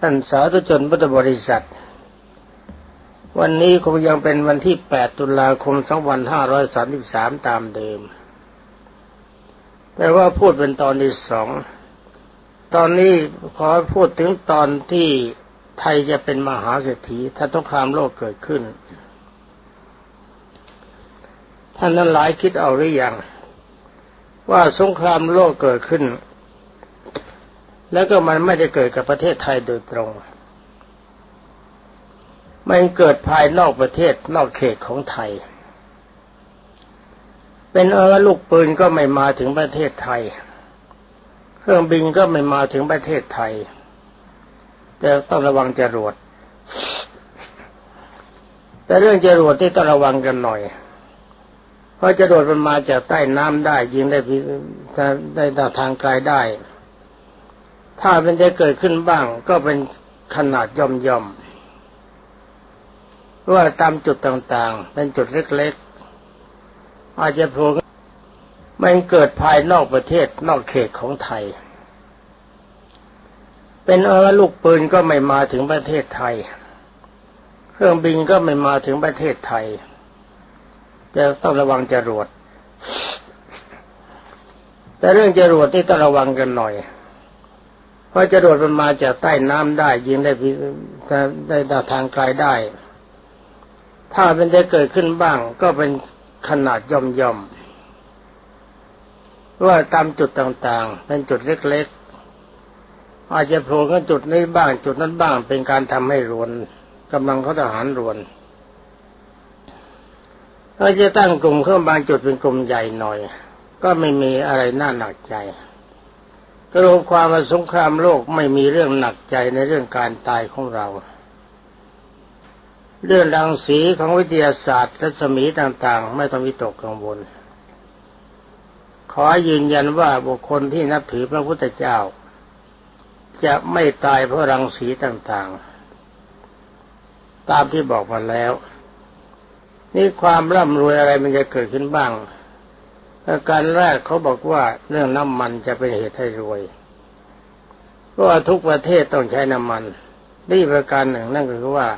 ท่านสาธุชนพุทธบริษัท วันนี้คงยังเป็นวันที่ 8 ตุลาคม 2533 ตามเดิมแต่ว่าพูดเป็นตอนที่สอง ตอนนี้ขอพูดถึงตอนที่ไทยจะเป็นมหาเศรษฐี ถ้าต้องครามโลกเกิดขึ้น ท่านนั้นหลายคิดเอาหรือยังว่าสงครามโลกเกิดขึ้น แล้วก็มันไม่ได้เกิดกับประเทศไทยโดยตรง มันเกิดภายนอกประเทศนอกเขตของไทย เป็นเออลูกปืนก็ไม่มาถึงประเทศไทย เครื่องบินก็ไม่มาถึงประเทศไทย แต่ต้องระวังจรวด แต่เรื่องจรวดที่ต้องระวังกันหน่อยเพราะจรวดมันมาจากใต้น้ำได้ยิงได้ได้ทางไกลได้ ถ้ามันจะเกิดขึ้นบ้าง ก็เป็นขนาดย่อมย่อมว่าตามจุดต่างๆ เป็นจุดเล็กๆ อาจจะโผล่มันเกิดภายนอกประเทศนอกเขตของไทย เป็นเออลูกปืนก็ไม่มาถึงประเทศไทย เครื่องบินก็ไม่มาถึงประเทศไทยจะต้องระวังจรวดแต่เรื่องจรวดนี่ต้องระวังกันหน่อย พราะจรวดมันมาจากใต้น้ำได้ยิงได้ได้ด้ทางไกลได้ ถ้าเป็นจะเกิดขึ้นบ้าง ก็เป็นขนาดย่อมย่อมว่าตามจุดต่างๆ เป็นจุดเล็กๆ อาจจะโผล่กันจุดนี้บ้าง จุดนั้นบ้าง เป็นการทำให้รวนกำลังเขาทหารรวนถ้าจะตั้งกลุ่มเครื่องบางจุดเป็นกลุ่มใหญ่หน่อย ก็ไม่มีอะไรน่าหนักใจ สรุปความว่าสงครามโลกไม่มีเรื่องหนักใจในเรื่องการตายของเรา เรื่องรังสีของวิทยาศาสตร์รัศมีต่างๆ ไม่ต้องวิตกกังวล ขอยืนยันว่าบุคคลที่นับถือพระพุทธเจ้า จะไม่ตายเพราะรังสีต่างๆ ตามที่บอกมาแล้ว นี่ความร่ำรวยอะไรมันจะเกิดขึ้นบ้าง อาการแรกเขาบอกว่าเรื่องน้ำมันจะเป็นเหตุให้รวย เพราะว่าทุกประเทศต้องใช้น้ำมันนี่ประการหนึ่งนั่นก็คือว่า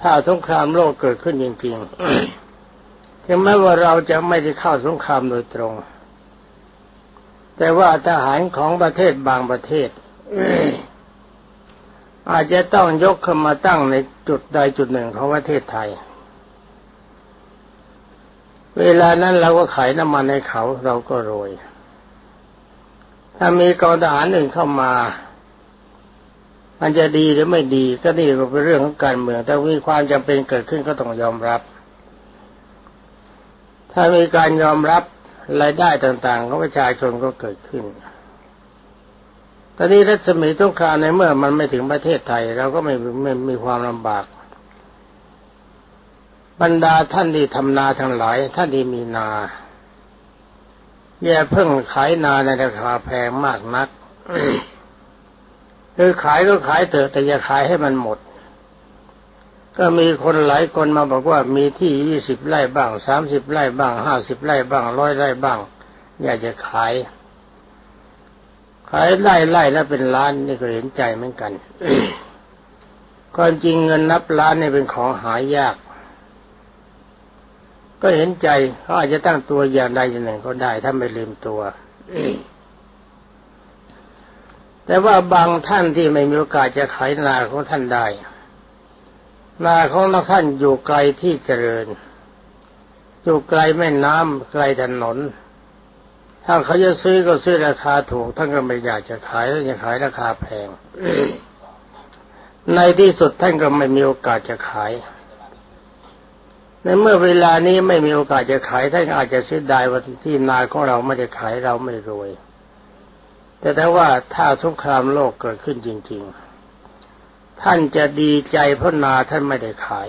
ถ้าสงครามโลกเกิดขึ้นจริงๆถึงแม้ว่าเราจะไม่ได้เข้าสงครามโดยตรง แต่ว่าทหารของประเทศบางประเทศอาจจะต้องยกขึ้นมาตั้งในจุดใดจุดหนึ่งของประเทศไทย เวลานั้นเราก็ขายน้ำมันให้เขาเราก็รวย ถ้ามีกองทหารอื่นเข้ามา มันจะดีหรือไม่ดี ก็นี่ก็เป็นเรื่องของการเมืองแต่มีความจำเป็นเกิดขึ้นก็ต้องยอมรับ ถ้ามีการยอมรับรายได้ต่างๆของประชาชนก็เกิดขึ้นตอนนี้รัศมีสงครามในเมื่อมันไม่ถึงประเทศไทย เราก็ไม่ไม่มีความลำบาก บรรดาท่านที่ทำนาทั้งหลาย ท่านที่มีนาอย่าเพิ่งขายนาในราคาแพงมากนักคือขายก็ขายเถอะแต่อย่าขายให้มันหมด ก็มีคนหลายคนมาบอกว่ามีที่ยี่สิบไร่บ้างสามสิบไร่บ้างห้าสิบไร่บ้างร้อยไร่บ้าง อยากจะขาย ขายไร่ไร่แล้วเป็นล้านนี่ก็เห็นใจเหมือนกันก่อนจริงเงินนับล้านนี่เป็นของหายาก ก็เห็นใจเขาอาจจะตั้งตัวอย่างใดอย่างหนึ่งก็ได้ถ้าไม่ลืมตัวแต่ว่าบางท่านที่ไม่มีโอกาสจะขายนาของท่านได้ นาของท่านอยู่ไกลที่เจริญ อยู่ไกลแม่น้ำไกลถนน ถ้าเขาจะซื้อก็ซื้อราคาถูกท่านก็ไม่อยากจะขายแล้วจะขายราคาแพงในที่สุดท่านก็ไม่มีโอกาสจะขาย ในเมื่อเวลานี้ไม่มีโอกาสจะขายท่านอาจจะเสียดายว่าที่นาของเราไม่ได้ขายเราไม่รวย แต่ถ้าว่าถ้าสงครามโลกเกิดขึ้นจริง ๆ ท่านจะดีใจเพราะนาท่านไม่ได้ขาย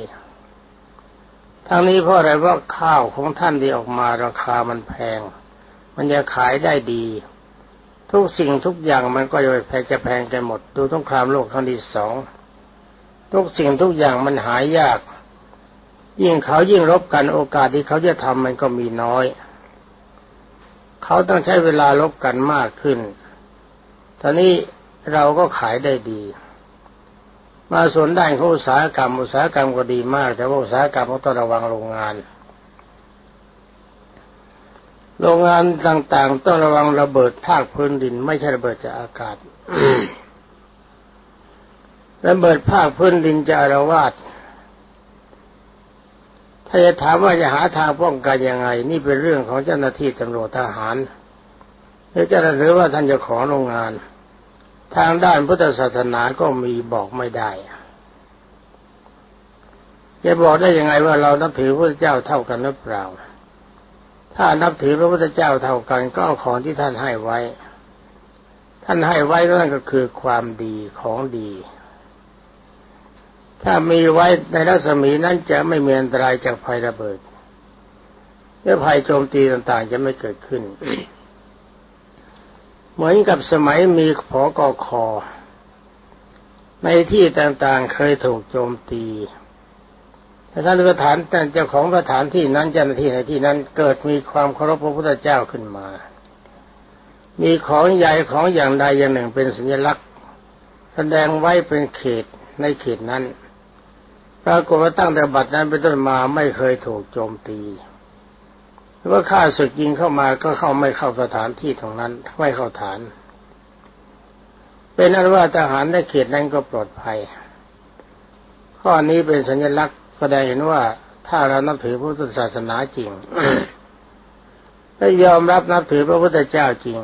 ทั้งนี้เพราะอะไรว่าะข้าวของท่านที่ออกมาราคามันแพง มันจะขายได้ดี ทุกสิ่งทุกอย่างมันก็จะแพงจะแพงกันหมด ดูสงครามโลกครั้งที่สองทุกสิ่งทุกอย่างมันหายยาก ยิ่งเขายิ่งรบกันโอกาสที่เขาจะทำมันก็มีน้อย เขาต้องใช้เวลาลบกันมากขึ้น ตอนนี้เราก็ขายได้ดี มาสนด้านของอุตสาหกรรมอุตสาหกรรมก็ดีมาก แต่ว่าอุตสาหกรรมก็ต้องระวังโรงงานโรงงานต่างๆ ต้องระวังระเบิดภาคพื้นดิน ไม่ใช่ระเบิดจากอากาศระเบิดภาคพื้นดินจะอารวาส ถ้าจะถามว่าจะหาทางป้องกันยังไง นี่เป็นเรื่องของเจ้าหน้าที่ตำรวจทหารหรือเจะหรือว่าท่านจะขอโรงงาน ทางด้านพุทธศาสนาก็มีบอกไม่ได้จะบอกได้ยังไงว่าเรานับถือพระเจ้าเท่ากันหรือเปล่า ถ้านับถือพระพุทธเจ้าเท่ากันก็เอาของที่ท่านให้ไว้ ท่านให้ไว้นั่นก็คือความดีของดี ถ้ามีไว้ในรัศมีนั้นจะไม่มีอันตรายจากภัยระเบิดและภัยโจมตีต่างๆ จะไม่เกิดขึ้น เหมือนกับสมัยมีผอกคในที่ต่างๆ เคยถูกโจมตีแต่ท่านสถานแต่เจ้าของสถานที่นั้นเจ้าหน้าที่ในที่นั้นเกิดมีความเคารพพระพุทธเจ้าขึ้นมา มีของใหญ่ของอย่างใดอย่างหนึ่งเป็นสัญลักษณ์ แสดงไว้เป็นเขตในเขตนั้น รากฏว่าตั้งแต่บัดนั้นเป็นต้นมาไม่เคยถูกโจมตีว่าข้าศึกยิงเข้ามาก็เข้าไม่เข้าสถานที่ตรงนั้นไม่เข้าฐาน เป็นอันว่าทหารในเขตนั้นก็ปลอดภัย ข้อนี้เป็นสัญลักษณ์แสดงเห็นว่าถ้าเรานับถือพุทธศาสนาจริงและยอมรับนับถือพระพุทธเจ้าจริง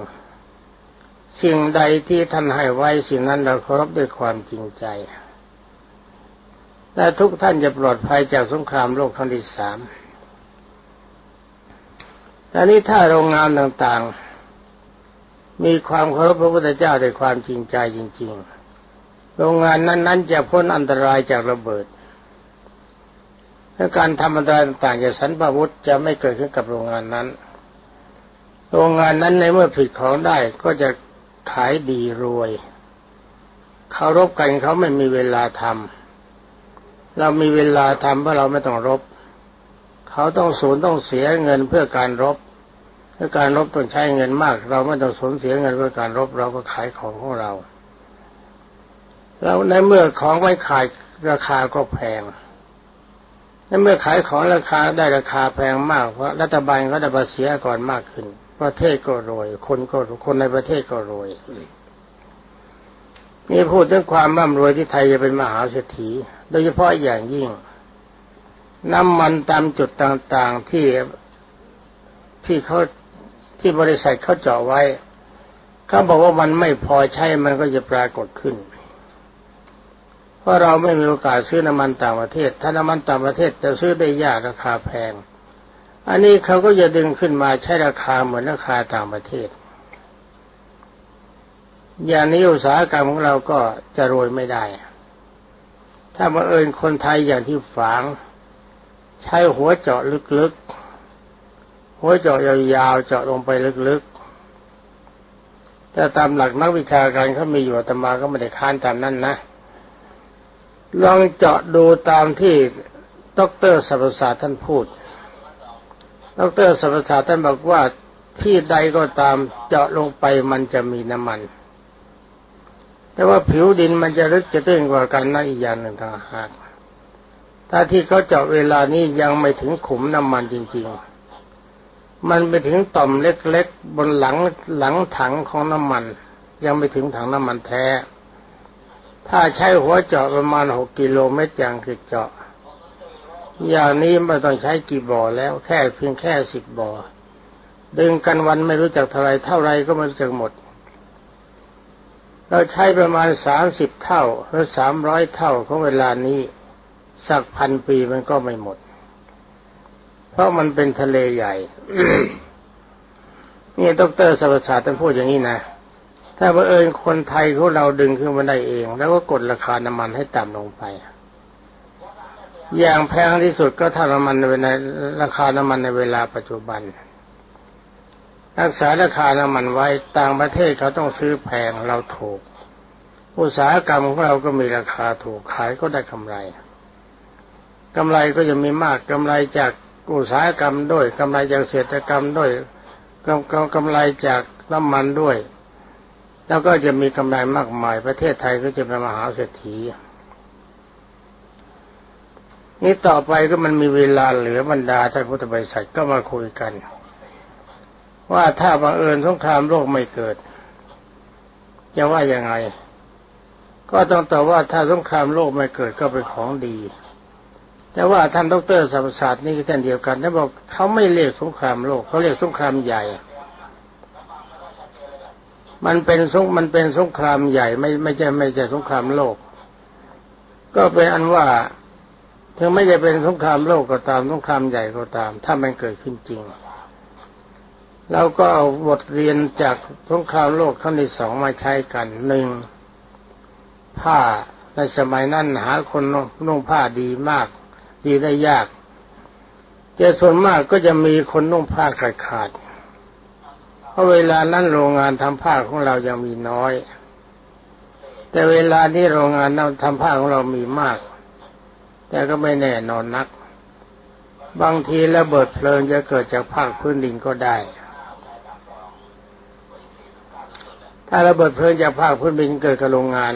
สิ่งใดที่ท่านให้ไว้สิ่งนั้นเราเคารพด้วยความจริงใจ และทุกท่านจะปลอดภัยจากสงครามโลกครั้งที่สามแต่นี้ถ้าโรงงานต่างๆ มีความเคารพพระพุทธเจ้าด้วยความจริงใจจริง ๆ โรงงานนั้นๆจะพ้นอันตรายจากระเบิดและการทำอันตรายต่างๆจากสันปวุธจะไม่เกิดขึ้นกับโรงงานนั้น โรงงานนั้นในเมื่อผลิตของได้ก็จะขายดีรวยเคารพกันเขาไม่มีเวลาทำ เรามีเวลาทำเพราะเราไม่ต้องรบ เขาต้องสูญต้องเสียเงินเพื่อการรบเพื่อการรบต้องใช้เงินมาก เราไม่ต้องสูญเสียเงินเพื่อการรบ เราก็ขายของของเรา แล้วในเมื่อของไม่ขายราคาก็แพงในเมื่อขายของราคาได้ราคาแพงมากเพราะรัฐบาลก็ได้ภาษีก่อนมากขึ้น ประเทศก็รวย คนก็คนในประเทศก็รวยนี่พูดถึงความร่ำรวยที่ไทยจะเป็นมหาเศรษฐี โดยเฉพาะอย่างยิ่ง น้ำมันตามจุดต่างๆที่ที่เขาที่บริษัทเขาเจาะไว้เขาบอกว่ามันไม่พอใช้มันก็จะปรากฏขึ้น เพราะเราไม่มีโอกาสซื้อน้ำมันต่างประเทศ ถ้าน้ำมันต่างประเทศจะซื้อได้ยากราคาแพง อันนี้เขาก็จะดึงขึ้นมาใช้ราคาเหมือนราคาต่างประเทศ อย่างนี้อุตสาหกรรมของเราก็จะรวยไม่ได้ ถ้ามาเอิญคนไทยอย่างที่ฝังใช้หัวเจาะลึกๆ หัวเจาะยาวๆ เจาะลงไปลึกๆ แต่ตามหลักนักวิชาการเขามีอยู่แต่มาก็ไม่ได้ค้านตามนั้นนะ ลองเจาะดูตามที่ดรสัพศาสตร์ท่านพูด ดรสัพศาสตร์ท่านบอกว่าที่ใดก็ตามเจาะลงไปมันจะมีน้ำมัน แต่ว่าผิวดินมันจะลึกจะตื้นกว่ากันนั่นอีกอย่างหนึ่งต่างหากถ้าที่เขาเจาะเวลานี้ยังไม่ถึงขุมน้ำมันจริง ๆ มันไปถึงต่อมเล็กๆบนหลังหลังถังของน้ำมัน ยังไม่ถึงถังน้ำมันแท้ ถ้าใช้หัวเจาะประมาณหกกิโลเมตรอย่างคือเจาะ อย่างนี้ไม่ต้องใช้กี่บ่อแล้วแค่เพียงแค่สิบบ่อ ดึงกันวันไม่รู้จักเท่าไรเท่าไรก็ไม่รู้จักหมด เราใช้ประมาณสามสิบเท่าหรือสามร้อยเท่าของเวลานี้ สักพันปีมันก็ไม่หมด เพราะมันเป็นทะเลใหญ่นี่ดรสัพศาสตร์ท่านพูดอย่างนี้นะถ้าบังเอิญคนไทยของเราดึงขึ้นมาได้เอง แล้วก็กดราคาน้ำมันให้ต่ำลงไป อย่างแพงที่สุดก็ถ้าน้ำมันในราคาน้ำมันในเวลาปัจจุบัน รักษาราคาน้ำมันไว้ต่างประเทศเขาต้องซื้อแพงเราถูก อุตสาหกรรมของเราก็มีราคาถูกขายก็ได้กำไร กำไรก็จะมีมากกำไรจากอุตสาหกรรมด้วยกำไรจากเศรษฐกรรมด้วยกำกำไรจากน้ำมันด้วย แล้วก็จะมีกำไรมากมาย ประเทศไทยก็จะเป็นมหาเศรษฐีนี่ต่อไปก็มันมีเวลาเหลือบรรดาท่านพุทธบริษัทก็มาคุยกัน ว่าถ้าบังเอิญสงครามโลกไม่เกิด จะว่ายังไง ก็ต้องตอบว่าถ้าสงครามโลกไม่เกิดก็เป็นของดี แต่ว่าท่านดรสัมศาสตร์นี่ก็เช่นเดียวกันท่านบอกเขาไม่เรียกสงครามโลกเขาเรียกสงครามใหญ่ มันเป็นสงมันเป็นสงครามใหญ่ไม่ไม่ใช่ไม่ใช่สงครามโลก ก็เป็นอันว่าถึงไม่จะเป็นสงครามโลกก็ตามสงครามใหญ่ก็ตาม ถ้ามันเกิดขึ้นจริง เราก็เอาบทเรียนจากสงครามโลกครั้งที่สองมาใช้กันหนึ่งผ้าในสมัยนั้นหาคนนุ่งผ้าดีมาก ดีได้ยากเจอส่วนมากก็จะมีคนนุ่งผ้าขาดขาดเพราะเวลานั้นโรงงานทำผ้าของเรายังมีน้อย แต่เวลานี้โรงงานทำผ้าของเรามีมาก แต่ก็ไม่แน่นอนนัก บางทีระเบิดเพลิงจะเกิดจากภาคพื้นดินก็ได้ ถ้าระเบิดเพลิงจากภาคพื้นดินเกิดกับโรงงาน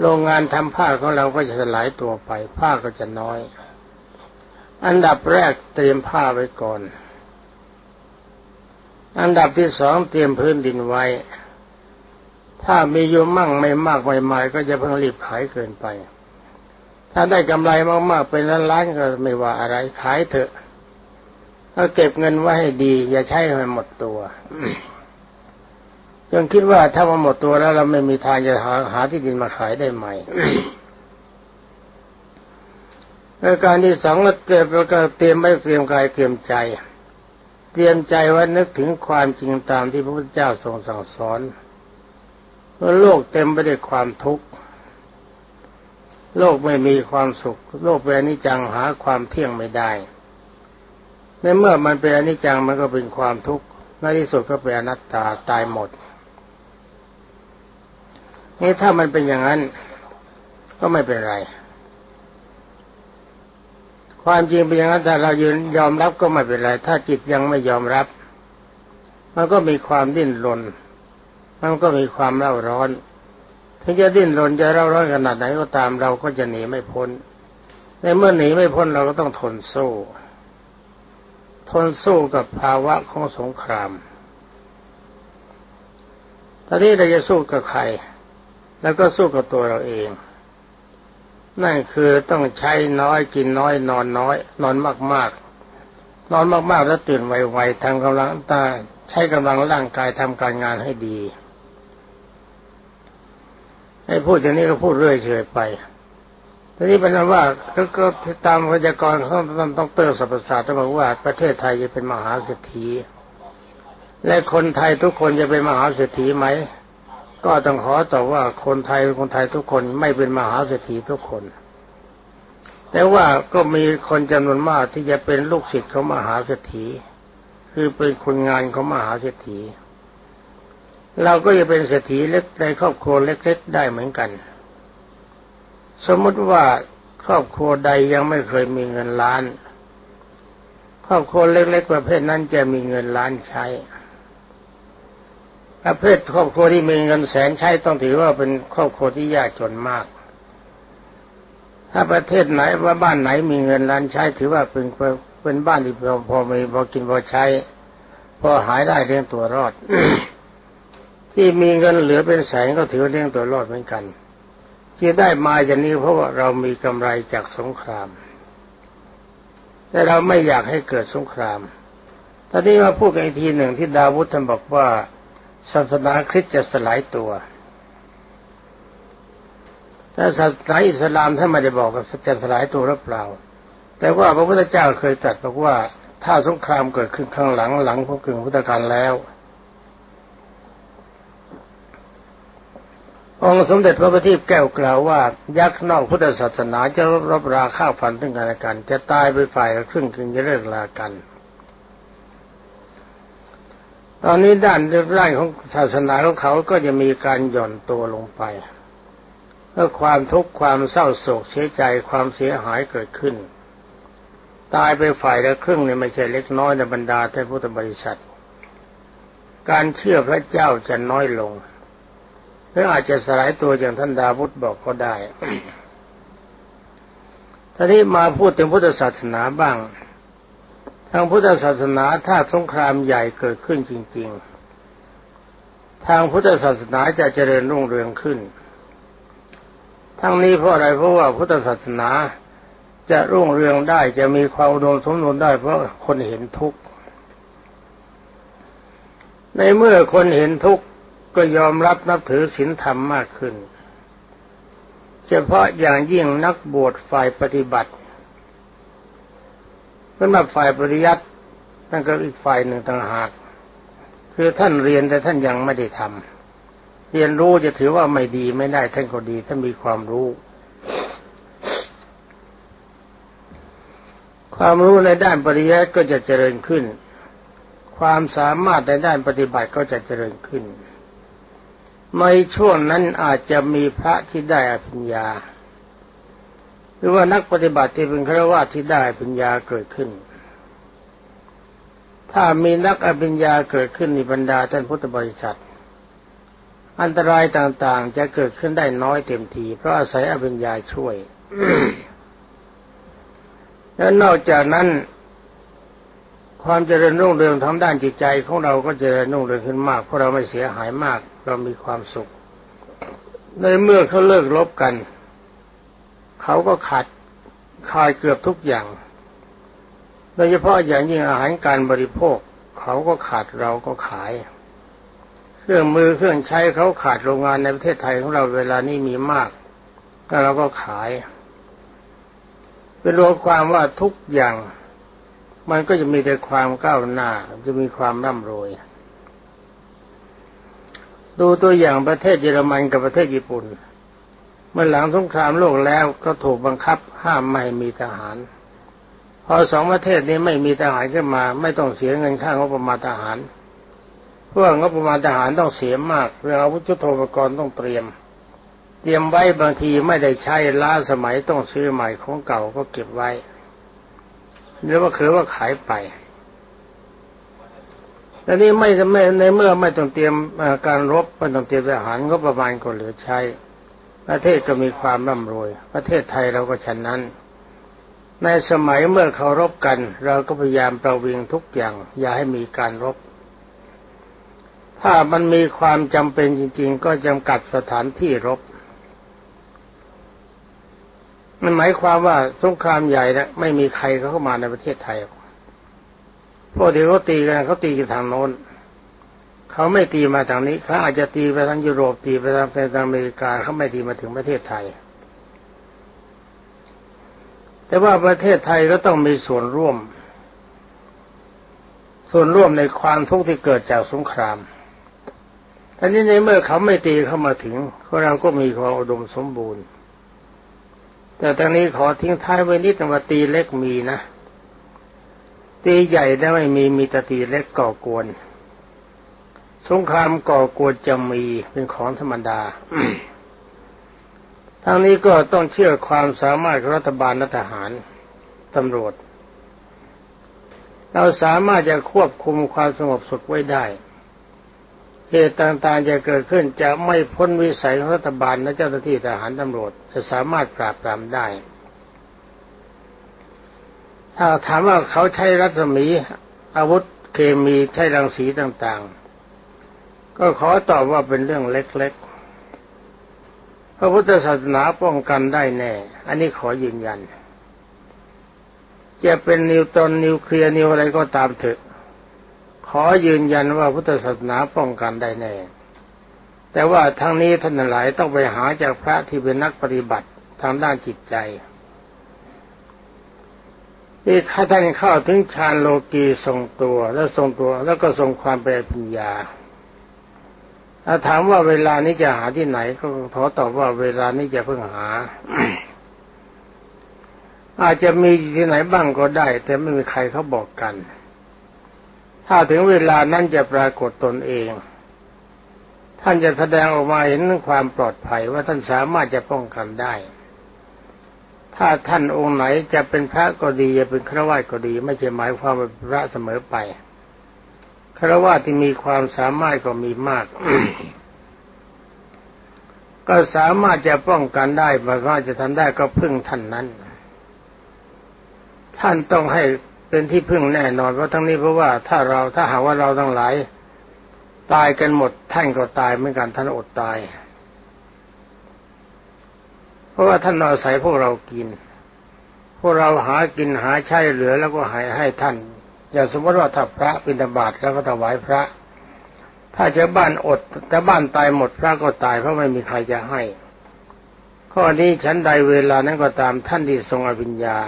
โรงงานทำผ้าของเราก็จะสลายตัวไปผ้าก็จะน้อย อันดับแรกเตรียมผ้าไว้ก่อน อันดับที่สองเตรียมพื้นดินไว้ ถ้ามีอยู่มั่งไม่มากไม่มายก็จะเพิ่งรีบขายเกินไป ถ้าได้กำไรมากๆเป็นล้านๆก็ไม่ว่าอะไรขายเถอะถ้าเก็บเงินไว้ให้ดี อย่าใช้ให้หมดตัว จนคิดว่าถ้ามันหมดตัวแล้วเราไม่มีทางจะหาหาที่ดินมาขายได้ใหม่แล้วการที่สองเราเตรียมก็เตรียมไม่เตรียมกายเตรียมใจ เตรียมใจว่านึกถึงความจริงตามที่พระพุทธเจ้าทรงสั่งสอนว่าโลกเต็มไปด้วยความทุกข์ โลกไม่มีความสุข โลกเป็นอนิจจังหาความเที่ยงไม่ได้ ในเมื่อมันเป็นอนิจจังมันก็เป็นความทุกข์ในที่สุดก็เป็นอนัตตาตายหมด นี่ถ้ามันเป็นอย่างนั้น ก็ไม่เป็นไร ความจริงเป็นอย่างนั้นแต่เรายืนยอมรับก็ไม่เป็นไร ถ้าจิตยังไม่ยอมรับ มันก็มีความดิ้นรน มันก็มีความเล่าร้อน ถึงจะดิ้นรนจะเร่าร้อนขนาดไหนก็ตามเราก็จะหนีไม่พ้น ในเมื่อหนีไม่พ้นเราก็ต้องทนสู้ ทนสู้กับภาวะของสงครามตอนนี้เราจะสู้กับใคร แล้วก็สู้กับตัวเราเอง นั่นคือต้องใช้น้อยกินน้อยนอนน้อย นอนมากๆ นอนมากๆแล้วตื่นไวๆทำกำลังตาใช้กำลังร่างกายทำการงานให้ดีให้พูดอย่างนี้ก็พูดเรื่อยเฉยไปทีนี้เป็นว่าก็ตามพยากรณ์ของต้องเตอร์สัพศาสตร์บอกว่าประเทศไทยจะเป็นมหาเศรษฐี และคนไทยทุกคนจะเป็นมหาเศรษฐีไหม ก็ต้องขอตอบว่าคนไทยคนไทยทุกคนไม่เป็นมหาเศรษฐีทุกคน แต่ว่าก็มีคนจำนวนมากที่จะเป็นลูกศิษย์ของมหาเศรษฐี คือเป็นคนงานของมหาเศรษฐี เราก็จะเป็นเศรษฐีเล็กในครอบครัวเล็กๆได้เหมือนกัน สมมติว่าครอบครัวใดยังไม่เคยมีเงินล้าน ครอบครัวเล็ก ๆ ประเภทนั้นจะมีเงินล้านใช้ ประเภทครอบครัวที่มีเงินแสนใช้ต้องถือว่าเป็นครอบครัวที่ยากจนมาก ถ้าประเทศไหนว่าบ้านไหนมีเงินล้านใช้ถือว่าเป็นเป็นบ้านที่พอพอมีพอกินพอใช้ พอหายได้เลี้ยงตัวรอด ที่มีเงินเหลือเป็นแสนก็ถือเลี้ยงตัวรอดเหมือนกัน ที่ได้มาอย่างนี้เพราะว่าเรามีกำไรจากสงคราม แต่เราไม่อยากให้เกิดสงครามตอนนี้มาพูดกันอีกทีหนึ่งที่ดาวุฒท่านบอกว่า ศาสนาคริสต์จะสลายตัวแต่ศาสนาอิสลามท่านไม่ได้บอกว่าจะสลายตัวหรือเปล่า แต่ว่าพระพุทธเจ้าเคยตรัสบอกว่าถ้าสงครามเกิดขึ้นข้างหลังหลังพระกึ่งพุทธกาลแล้วองค์สมเด็จพระบัณฑิตแก้วกล่าวว่า ยักษ์นอกพุทธศาสนาจะรบราข้าฟันถึงกันและกัน จะตายไปฝ่ายละครึ่งถึงจะเลิกลากัน ตอนนี้ด้านด้านของศาสนาของเขาก็จะมีการหย่อนตัวลงไปเมื่อความทุกข์ความเศร้าโศกเสียใจความเสียหายเกิดขึ้น ตายไปฝ่ายละครึ่งเนี่ยไม่ใช่เล็กน้อยในบรรดาท่านพุทธบริษัท การเชื่อพระเจ้าจะน้อยลงหรืออาจจะสลายตัวอย่างท่านดาวุฒบอกก็ได้ทีนี้มาพูดถึงพุทธศาสนาบ้าง ทางพุทธศาสนาถ้าสงครามใหญ่เกิดขึ้นจริง ๆ ทางพุทธศาสนาจะเจริญรุ่งเรืองขึ้น ทั้งนี้เพราะอะไรเพราะว่าพุทธศาสนาจะรุ่งเรืองได้จะมีความอุดมสมบูรณ์ได้เพราะคนเห็นทุกข์ ในเมื่อคนเห็นทุกข์ก็ยอมรับนับถือศีลธรรมมากขึ้น เฉพาะอย่างยิ่งนักบวชฝ่ายปฏิบัติ สำหรับฝ่ายปริยัตินั่นก็อีกฝ่ายหนึ่งต่างหาก คือท่านเรียนแต่ท่านยังไม่ได้ทำเรียนรู้จะถือว่าไม่ดีไม่ได้ท่านก็ดีท่านมีความรู้ ความรู้ในด้านปริยัติก็จะเจริญขึ้น ความสามารถในด้านปฏิบัติก็จะเจริญขึ้นในช่วงนั้นอาจจะมีพระที่ได้อภิญญา หรือว่านักปฏิบัติที่เป็นฆราวาสที่ได้อภิญญาเกิดขึ้น ถ้ามีนักอภิญญาเกิดขึ้นในบรรดาท่านพุทธบริษัท อันตรายต่างๆ จะเกิดขึ้นได้น้อยเต็มที เพราะอาศัยอภิญญาช่วยและนอกจากนั้น ความเจริญรุ่งเรืองทางด้านจิตใจของเราก็เจริญรุ่งเรืองขึ้นมากเพราะเราไม่เสียหายมาก เรามีความสุขในเมื่อเขาเลิกลบกัน เขาก็ขาดขายเกือบทุกอย่าง โดยเฉพาะอย่างยิ่งอาหารการบริโภค เขาก็ขาดเราก็ขาย เครื่องมือเครื่องใช้เขาขาดโรงงานในประเทศไทยของเราเวลานี้มีมากก็เราก็ขาย เป็นรวมความว่าทุกอย่าง มันก็จะมีแต่ความก้าวหน้า จะมีความร่ำรวย ดูตัวอย่างประเทศเยอรมันกับประเทศญี่ปุ่น เมื่อหลังสงครามโลกแล้วก็ถูกบังคับห้ามไม่มีทหาร พอสองประเทศนี้ไม่มีทหารขึ้นมา ไม่ต้องเสียเงินค่างบประมาณทหารเพราะงบประมาณทหารต้องเสียมากเรื่องอาวุธยุทโธปกรณ์ต้องเตรียม เตรียมไว้บางทีไม่ได้ใช้ล้าสมัยต้องซื้อใหม่ของเก่าก็เก็บไว้หรือว่าคือว่าขายไปแต่นี่ไม่ในเมื่อไม่ต้องเตรียมการรบไม่ต้องเตรียมทหารงบประมาณก็เหลือใช้ ประเทศก็มีความร่ำรวย ประเทศไทยเราก็ฉันนั้น ในสมัยเมื่อเขารบกัน เราก็พยายามประวิงทุกอย่าง อย่าให้มีการรบ ถ้ามันมีความจำเป็นจริง ๆ ก็จำกัดสถานที่รบมันหมายความว่าสงครามใหญ่นะไม่มีใครเขาเข้ามาในประเทศไทยพวกที่เขาตีกันเขาตีกันทางโน้น เขาไม่ตีมาทางนี้เขาอาจจะตีไปทางยุโรปตีไปทางไปทางอเมริกาเขาไม่ตีมาถึงประเทศไทย แต่ว่าประเทศไทยก็ต้องมีส่วนร่วม ส่วนร่วมในความทุกข์ที่เกิดจากสงครามทีนี้ในเมื่อเขาไม่ตีเข้ามาถึงเราก็มีความอุดมสมบูรณ์ แต่ตอนนี้ขอทิ้งท้ายไว้นิดนึงว่าตีเล็กมีนะ ตีใหญ่ได้ไม่มีมีแต่ตีเล็กก่อกวน สงครามก่อกวนจะมีเป็นของธรรมดา ทั้งนี้ก็ต้องเชื่อความสามารถของรัฐบาลและทหารตำรวจ เราสามารถจะควบคุมความสงบสุขไว้ได้ เหตุต่างๆจะเกิดขึ้นจะไม่พ้นวิสัยของรัฐบาลและเจ้าหน้าที่ทหารตำรวจ จะสามารถปราบปรามได้ ถ้าถามว่าเขาใช้รัศมีอาวุธเคมีใช้รังสีต่างๆ ก็ขอตอบว่าเป็นเรื่องเล็กๆ พระพุทธศาสนาป้องกันได้แน่ อันนี้ขอยืนยัน จะเป็นนิวตรอนนิวเคลียร์นิวอะไรก็ตามเถอะ ขอยืนยันว่าพุทธศาสนาป้องกันได้แน่ แต่ว่าทั้งนี้ท่านหลายต้องไปหาจากพระที่เป็นนักปฏิบัติทางด้านจิตใจนี่ถ้าท่านเข้าถึงฌานโลกีทรงตัว แล้วทรงตัวแล้วก็ทรงความเป็นปัญญา ถ้าถามว่าเวลานี้จะหาที่ไหน ก็ขอตอบว่าเวลานี้จะเพิ่งหา อาจจะมีที่ไหนบ้างก็ได้ แต่ไม่มีใครเขาบอกกัน ถ้าถึงเวลานั้นจะปรากฏตนเอง ท่านจะแสดงออกมาเห็นความปลอดภัยว่าท่านสามารถจะป้องกันได้ ถ้าท่านองค์ไหนจะเป็นพระก็ดีจะเป็นฆราวาสก็ดี ไม่ใช่หมายความว่าพระเสมอไป ฆรวาสที่มีความสามารถก็มีมาก ก็สามารถจะป้องกันได้มาว่าจะทำได้ก็พึ่งท่านนั้น ท่านต้องให้เป็นที่พึ่งแน่นอนเพราะทั้งนี้เพราะว่าถ้าเราถ้าหากว่าเราทั้งหลาย ตายกันหมดท่านก็ตายเหมือนกันท่านอดตาย เพราะว่าท่านอาศัยพวกเรากินพวกเราหากินหาใช้เหลือแล้วก็หายให้ท่าน อย่างสมมติว่าถ้าพระบิณฑบาตแล้วก็ถวายพระ ถ้าจะบ้านอดแต่บ้านตายหมดพระก็ตายเพราะไม่มีใครจะให้ ข้อนี้ฉันใดเวลานั้นก็ตามท่านที่ทรงอภิญญา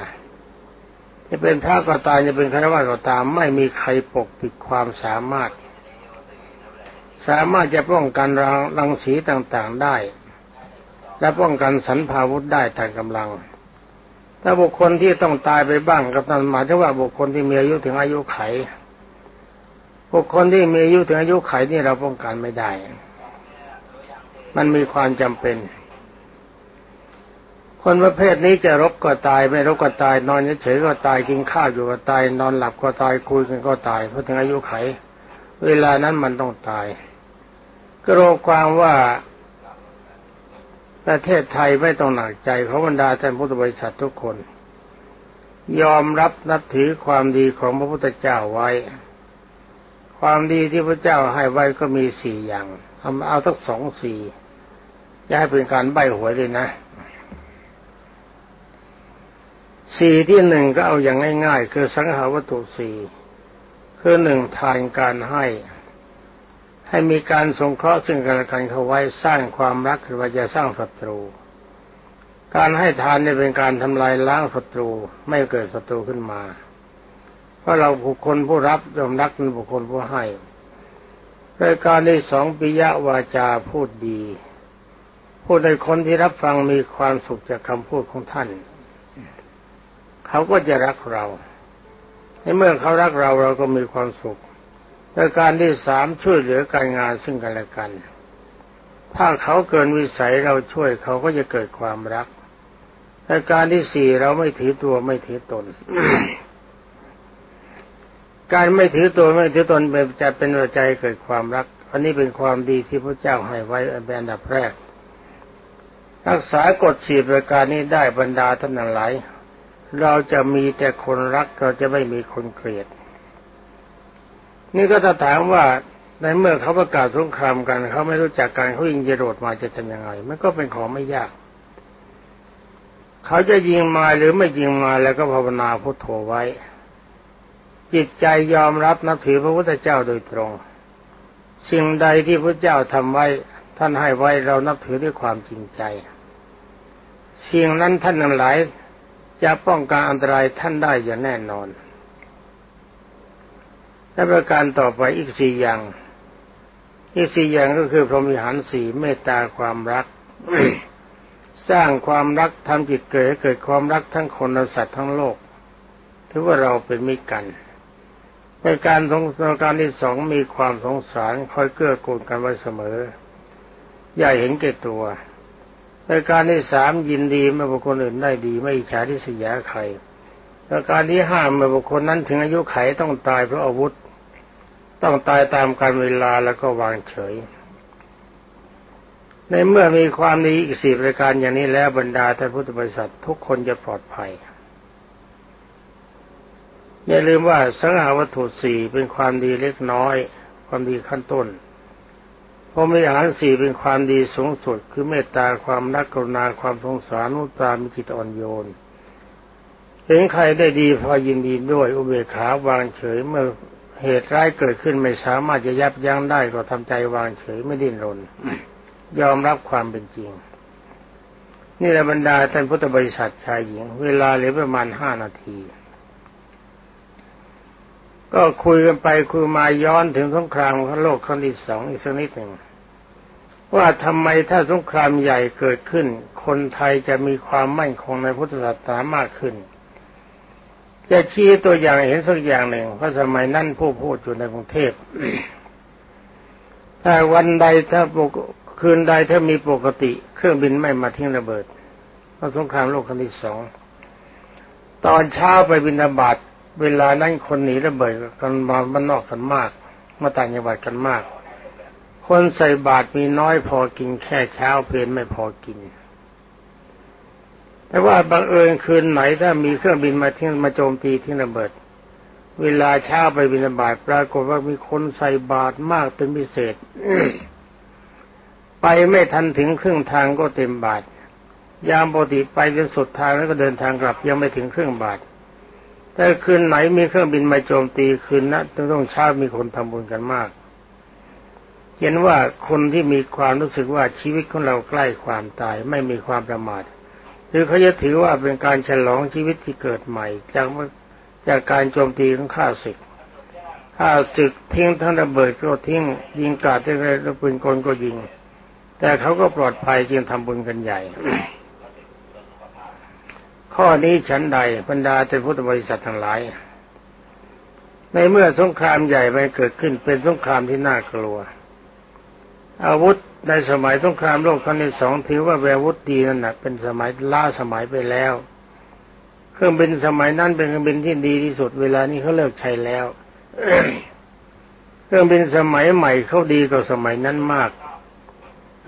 จะเป็นพระก็ตามจะเป็นคารวะก็ตาม ไม่มีใครปกปิดความสามารถ สามารถจะป้องกันรังสีต่างๆได้ และป้องกันสันพาวุธได้ตามกำลัง ถ้าบุคคลที่ต้องตายไปบ้างก็นั่นหมายถึงว่าบุคคลที่มีอายุถึงอายุไข บุคคลที่มีอายุถึงอายุไขนี่เราป้องกันไม่ได้ มันมีความจำเป็น คนประเภทนี้จะรบก็ตายไม่รบก็ตาย นอนเฉยๆก็ตายกินข้าวอยู่ก็ตาย นอนหลับก็ตายคุยกันก็ตายเพราะถึงอายุไข เวลานั้นมันต้องตาย ก็รบความว่า ประเทศไทยไม่ต้องหนักใจเขาบรรดาท่านพุทธบริษัททุกคน ยอมรับนับถือความดีของพระพุทธเจ้าไว้ ความดีที่พระเจ้าให้ไว้ก็มีสี่อย่างเอาเอาทั้งสองสี่อย่าให้เป็นการใบหวยเลยนะสี่ที่หนึ่งก็เอาอย่างง่าย ๆ คือสังหาวัตถุสี่คือหนึ่งทานการให้ ให้มีการสงเคราะห์ซึ่งกันและกันเข้าไว้สร้างความรักหรือว่าจะสร้างศัตรู การให้ทานเนี่ยเป็นการทำลายล้างศัตรูไม่เกิดศัตรูขึ้นมา เพราะเราบุคคลผู้รับยอมรักเป็นบุคคลผู้ให้รายการที่สองปิยวาจาพูดดี พูดในคนที่รับฟังมีความสุขจากคำพูดของท่าน เขาก็จะรักเราในเมื่อเขารักเราเราก็มีความสุข ในการที่สามช่วยเหลือการงานซึ่งกันและกัน ถ้าเขาเกินวิสัยเราช่วยเขาก็จะเกิดความรักในการที่สี่เราไม่ถือตัวไม่ถือตน การไม่ถือตัวไม่ถือตนจะเป็นหัวใจเกิดความรัก อันนี้เป็นความดีที่พระเจ้าให้ไว้เป็นอันดับแรก รักษากฎสี่ประการนี้ได้บรรดาท่านหลาย เราจะมีแต่คนรักเราจะไม่มีคนเกลียด นี่ก็ถ้าถามว่าในเมื่อเขาประกาศสงครามกัน เขาไม่รู้จักกันเขายิงจรวดมาจะทำยังไง มันก็เป็นของไม่ยาก เขาจะยิงมาหรือไม่ยิงมาแล้วก็ภาวนาพุทโธไว้ จิตใจยอมรับนับถือพระพุทธเจ้าโดยตรง สิ่งใดที่พระเจ้าทำไว้ ท่านให้ไว้เรานับถือด้วยความจริงใจสิ่งนั้นท่านทั้งหลายจะป้องกันอันตรายท่านได้อย่างแน่นอน และประการต่อไปอีกสี่อย่าง อีกสี่อย่างก็คือพรหมวิหารสี่เมตตาความรัก สร้างความรักทำจิตเกิดให้เกิดความรักทั้งคนและสัตว์ทั้งโลก ถือว่าเราเป็นมิตรกันในการสงการที่สองมีความสงสารคอยเกื้อกูลกันไว้เสมอ อย่าเห็นแก่ตัวประการที่สามยินดีเมื่อบุคคลอื่นได้ดี ไม่อิจฉาที่เสียใครประการที่ห้าเมื่อบุคคลนั้นถึงอายุไขต้องตายเพราะอาวุธ ต้องตายตามการเวลาแล้วก็วางเฉย ในเมื่อมีความดีอีกสี่ประการอย่างนี้แล้วบรรดาท่านพุทธบริษัททุกคนจะปลอดภัย อย่าลืมว่าสังหาวัตถุสี่เป็นความดีเล็กน้อย ความดีขั้นต้นพรหมิหารสี่เป็นความดีสูงสุด คือเมตตาความรักกรุณาความสงสารมุตามิจิตอ่อนโยนเห็นใครได้ดีพอยินดีด้วย อุเบกขาวางเฉยเมื่อ เหตุร้ายเกิดขึ้นไม่สามารถจะยับยั้งได้ก็ทำใจวางเฉยไม่ดิ้นรน ยอมรับความเป็นจริง นี่แหละบรรดาท่านพุทธบริษัทชายหญิง เวลาเหลือประมาณห้านาที ก็คุยกันไปคุยมาย้อนถึงสงครามโลกครั้งที่สองอีกสักนิดหนึ่งว่าทำไมถ้าสงครามใหญ่เกิดขึ้น คนไทยจะมีความมั่นคงในพุทธศาสนามากขึ้น จะชี้ตัวอย่างเห็นสักอย่างหนึ่งเพราะสมัยนั้นผู้พูดอยู่ในกรุงเทพถ้าวันใดถ้าคืนใดถ้ามีปกติ เครื่องบินไม่มาทิ้งระเบิดเพราะสงครามโลกครั้งที่สองตอนเช้าไปบินบาตเวลานั้นคนหนีระเบิดกันมาบ้านนอกกันมาก มาต่างจังหวัดกันมาก คนใส่บาตรมีน้อยพอกินแค่เช้าเพลนไม่พอกิน แต่ว่าบังเอิญคืนไหนถ้ามีเครื่องบินมาทิ้งมาโจมตีทิ้งระเบิด เวลาเช้าไปบินบาตปรากฏว่ามีคนใส่บาตรมากเป็นพิเศษไปไม่ทันถึงครึ่งทางก็เต็มบาทยามปกติไปจนสุดทางแล้วก็เดินทางกลับยังไม่ถึงครึ่งบาทแต่คืนไหนมีเครื่องบินมาโจมตีคืนนั้นต้องเช้ามีคนทำบุญกันมากเห็นว่าคนที่มีความรู้สึกว่าชีวิตของเราใกล้ความตายไม่มีความประมาท รือเขาจะถือว่าเป็นการฉลองชีวิตที่เกิดใหม่ จากจากการโจมตีของข้าศึกข้าศึกทิ้งทั้งระเบิดก็ทิ้งยิงกราดได้ระปืนกลก็ยิง แต่เขาก็ปลอดภัยจึงทำบุญกันใหญ่ ข้อนี้ฉันใดบรรดาแต่พุทธบริษัททั้งหลาย ในเมื่อสงครามใหญ่ไปเกิดขึ้นเป็นสงครามที่น่ากลัว อาวุธ ในสมัยสงครามโลกครั้งที่สองถือว่าแววุธดีนั่นนะเป็นสมัยล้าสมัยไปแล้ว เครื่องบินสมัยนั้นเป็นเครื่องบินที่ดีที่สุด เวลานี้เขาเลิกใช้แล้วเครื่องบินสมัยใหม่เขาดีกว่าสมัยนั้นมาก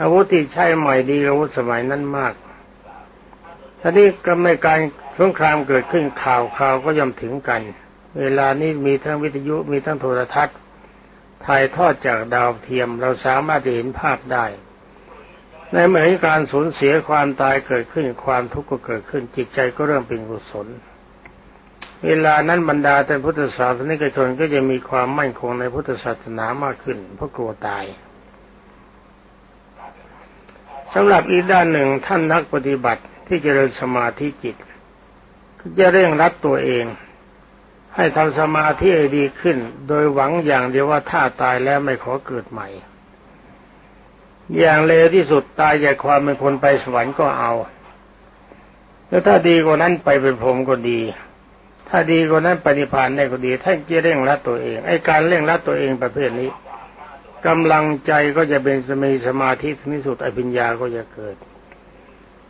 อาวุธที่ใช้ใหม่ดีกว่าอาวุธสมัยนั้นมากทีนี้ก็ไม่การสงครามเกิดขึ้นข่าวข่าวก็ย่อมถึงกัน เวลานี้มีทั้งวิทยุมีทั้งโทรทัศน์ ถ่ายทอดจากดาวเทียม เราสามารถจะเห็นภาพได้ ในเมื่อการสูญเสียความตายเกิดขึ้นความทุกข์ก็เกิดขึ้นจิตใจก็เริ่มเป็นกุศล เวลานั้นบรรดาแต่พุทธศาสนิกชนก็จะมีความมั่นคงในพุทธศาสนามากขึ้นเพราะกลัวตายสำหรับอีกด้านหนึ่งท่านนักปฏิบัติที่เจริญสมาธิจิตจะเร่งรัดตัวเอง ให้ทำสมาธิให้ดีขึ้น โดยหวังอย่างเดียวว่าถ้าตายแล้วไม่ขอเกิดใหม่ อย่างเลวที่สุดตายจากความเป็นคนไปสวรรค์ก็เอา แล้วถ้าดีกว่านั้นไปเป็นพรหมก็ดี ถ้าดีกว่านั้นปฏิพานได้ก็ดีท่านจะเร่งรัดตัวเองไอ้การเร่งรัดตัวเองประเภทนี้กำลังใจก็จะเป็นสมีสมาธิที่สุดอภิญญาก็จะเกิด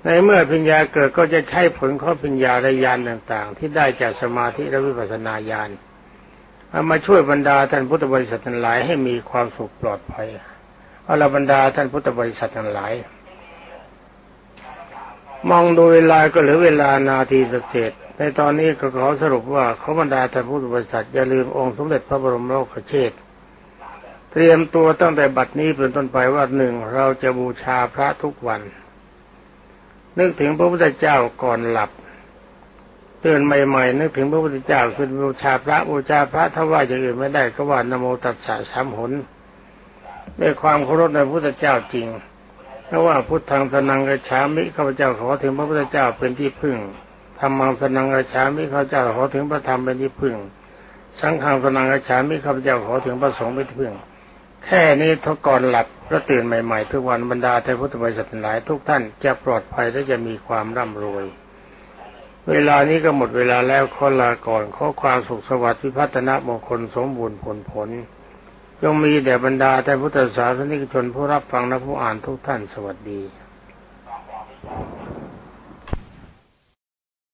ในเมื่อปัญญาเกิดก็จะใช้ผลของปัญญาและญาณต่างๆ ที่ได้จากสมาธิและวิปัสสนาญาณเอามาช่วยบรรดาท่านพุทธบริษัททั้งหลายให้มีความสุขปลอดภัยเอาละบรรดาท่านพุทธบริษัททั้งหลาย มองดูเวลาก็เหลือเวลานาทีเศษในตอนนี้ก็ขอสรุปว่าขอบรรดาท่านพุทธบริษัทอย่าลืมองค์สมเด็จพระบรมโลกเชษเตรียมตัวตั้งแต่บัดนี้เป็นต้นไปว่าหนึ่งเราจะบูชาพระทุกวัน นึกถึงพระพุทธเจ้าก่อนหลับตื่นใหม่ๆนึกถึงพระพุทธเจ้าคือบูชาพระบูชาพระถ้าว่าอย่างอื่นไม่ได้ก็ว่านโมตัสสะสามหนด้วยความเคารพในพระพุทธเจ้าจริงเพราะว่าพุทธังสนังกระฉามิข้าพเจ้าขอถึงพระพุทธเจ้าเป็นที่พึ่งธรรมังสนังกระฉามิข้าพเจ้าขอถึงพระธรรมเป็นที่พึ่ง สังฆังสนังกระฉามิข้าพเจ้าขอถึงพระสงฆ์เป็นที่พึ่ง แค่นี้ทุกก่อนหลับก็ตื่นใหม่ๆ ทุกวันบรรดาเทพุทธบริษัทหลายทุกท่านจะปลอดภัยและจะมีความร่ำรวย เวลานี้ก็หมดเวลาแล้วขอลาก่อนขอความสุขสวัสดิ์พิพัฒนมงคลสมบูรณ์ผลผลจงมีแด่บรรดาแต่พุทธศาสนิกชนผู้รับฟังและผู้อ่านทุกท่านสวัสดี